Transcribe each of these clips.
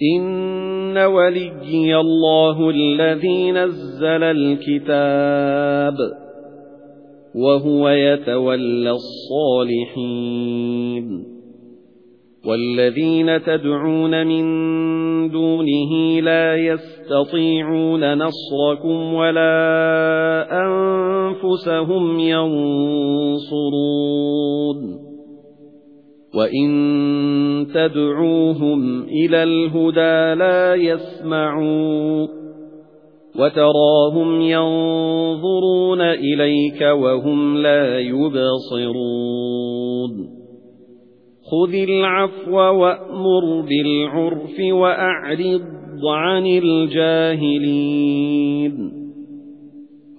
إِنَّ وَلِيِّيَ اللَّهُ الَّذِي نَزَّلَ الْكِتَابَ وَهُوَ يَتَوَلَّى الصَّالِحِينَ وَالَّذِينَ تَدْعُونَ مِن دُونِهِ لَا يَسْتَطِيعُونَ نَصْرَكُمْ وَلَا أَنفُسَهُمْ يَنصُرُونَ وَإِن تَدْعُوهُمْ إِلَى الْهُدَى لَا يَسْمَعُوا وَتَرَاهُمْ يَنظُرُونَ إِلَيْكَ وَهُمْ لَا يُبْصِرُونَ خُذِ الْعَفْوَ وَأْمُرْ بِالْعُرْفِ وَأَعْرِضْ عَنِ الْجَاهِلِينَ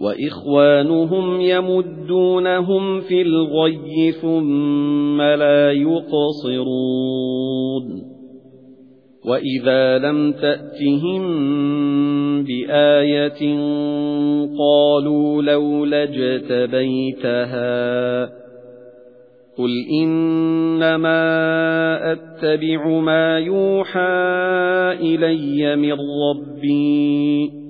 وَإِخْوَانُهُمْ يَمُدُّونَهُمْ فِي الْغَيِّ ثُمَّ لَا يُقْصِرُونَ. وَإِذَا لَمْ تَأْتِهِم بِآيَةٍ قَالُوا لَوْلَا اجْتَبَيْتَهَا قُلْ إِنَّمَا أَتَّبِعُ مَا يُوحَى إِلَيَّ مِنْ رَبِّي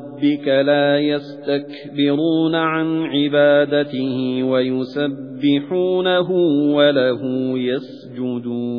رَبِّكَ لَا يَسْتَكْبِرُونَ عَن عِبَادَتِهِ وَيُسَبِّحُونَهُ وَلَهُ يَسْجُدُونَ.